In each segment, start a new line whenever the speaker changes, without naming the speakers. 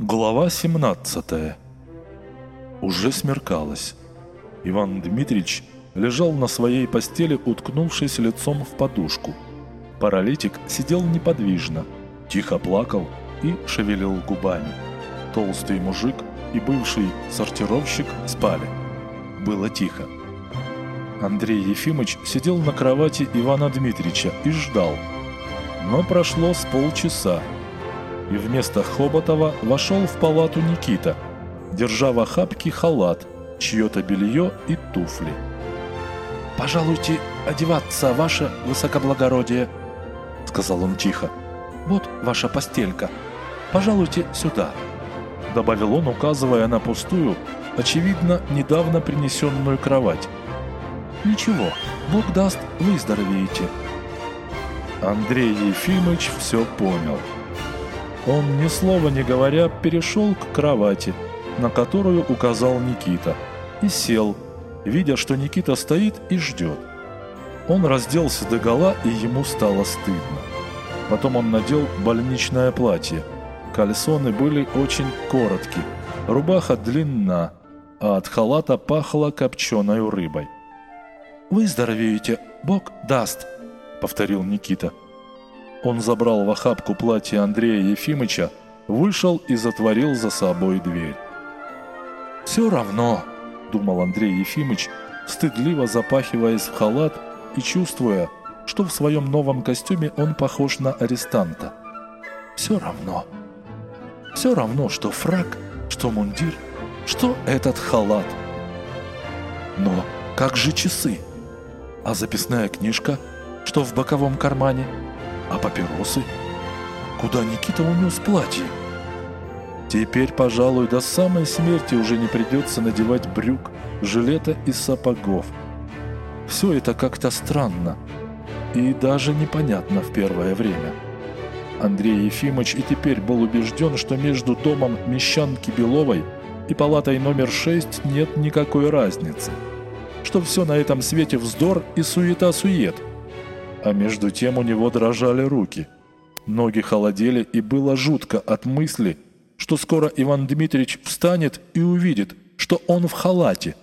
Глава 17 Уже смеркалось. Иван Дмитрич лежал на своей постели, уткнувшись лицом в подушку. Паралитик сидел неподвижно, тихо плакал и шевелил губами. Толстый мужик и бывший сортировщик спали. Было тихо. Андрей Ефимович сидел на кровати Ивана Дмитрича и ждал. Но прошло с полчаса, и вместо Хоботова вошел в палату Никита, держа в охапке халат, чье-то белье и туфли.
«Пожалуйте одеваться, ваше высокоблагородие», — сказал он тихо. «Вот ваша постелька. Пожалуйте сюда», — добавил он, указывая на пустую, очевидно, недавно принесенную кровать. «Ничего, Бог даст, выздоровеете».
Андрей Ефимович все понял. Он, ни слова не говоря, перешел к кровати, на которую указал Никита, и сел, видя, что Никита стоит и ждет. Он разделся догола, и ему стало стыдно. Потом он надел больничное платье. Кальсоны были очень коротки, рубаха длинна, а от халата пахло копченой рыбой.
«Выздоровеете, Бог даст», — повторил Никита.
Он забрал в охапку платье Андрея Ефимыча, вышел и затворил за собой дверь.
«Все равно», — думал Андрей Ефимыч, стыдливо запахиваясь в халат и чувствуя, что в своем новом костюме он похож на арестанта. «Все равно. Все равно, что фраг, что мундир, что этот халат. Но как же часы? А записная книжка, что в боковом кармане?» А папиросы? Куда Никита унес платье?
Теперь, пожалуй, до самой смерти уже не придется надевать брюк, жилета и сапогов. Все это как-то странно и даже непонятно в первое время. Андрей Ефимович и теперь был убежден, что между домом Мещанки Беловой и палатой номер 6 нет никакой разницы, что все на этом свете вздор и суета-сует – а между тем у него дрожали руки. Ноги холодели, и было жутко от мысли, что скоро Иван Дмитриевич встанет и увидит, что он в халате.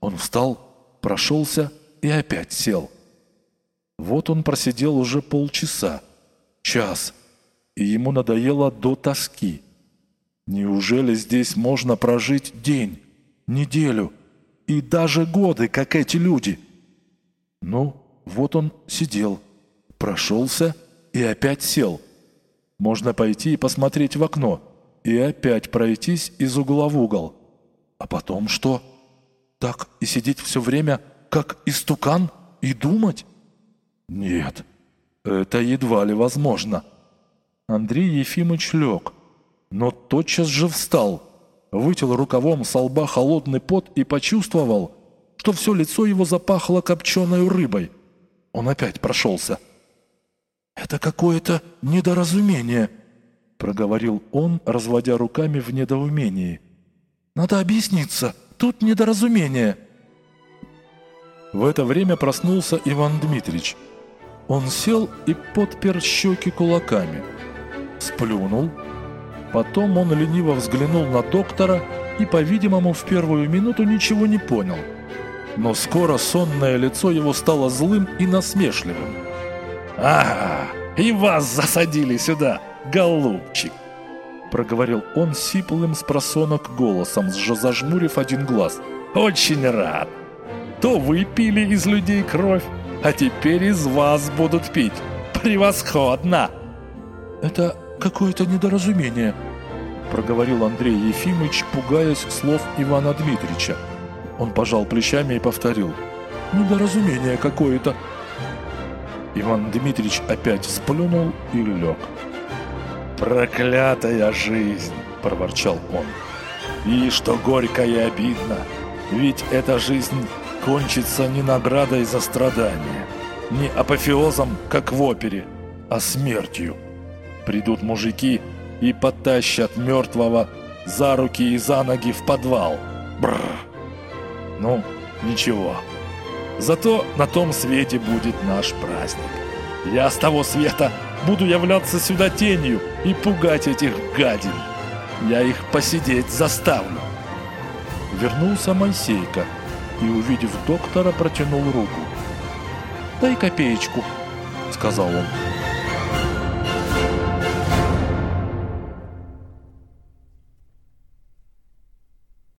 Он встал, прошелся и опять сел. Вот он просидел уже полчаса, час, и ему надоело до тоски. Неужели здесь можно прожить день, неделю и даже годы, как эти люди? Ну, вот он сидел, прошелся и опять сел. Можно пойти и посмотреть в окно, и опять пройтись из угла в угол. А потом что? Так и сидеть все время, как истукан, и думать? Нет, это едва ли возможно. Андрей Ефимович лег, но тотчас же встал, вытел рукавом со лба холодный пот и почувствовал, что все лицо его запахло копченой рыбой – он опять прошелся. «Это какое-то недоразумение», — проговорил он, разводя руками в недоумении. «Надо объясниться, тут недоразумение». В это время проснулся Иван Дмитрич. Он сел и подпер щеки кулаками. Сплюнул. Потом он лениво взглянул на доктора и, по-видимому, в первую минуту ничего не понял — но скоро сонное лицо его стало злым и насмешливым.
«Ага, и вас засадили сюда, голубчик!»
Проговорил он сиплым с просонок голосом, зажмурив один глаз.
«Очень рад! То вы пили из людей кровь, а теперь из вас будут пить. Превосходно!»
«Это какое-то недоразумение», проговорил Андрей Ефимович, пугаясь слов Ивана Дмитрича. Он пожал плечами и повторил. «Недоразумение какое-то».
Иван Дмитрич опять сплюнул и лег.
«Проклятая жизнь!» – проворчал он. «И что горько и обидно, ведь эта жизнь кончится не наградой за страдания, не апофеозом, как в опере, а смертью. Придут мужики и потащат мертвого за руки и за ноги в подвал. Бррр! Ну, ничего. Зато на том свете будет наш праздник. Я с того света буду являться сюда тенью и пугать этих гадин. я их посидеть заставлю.
Вернулся Моисейка и, увидев доктора, протянул руку. «Дай копеечку», — сказал он.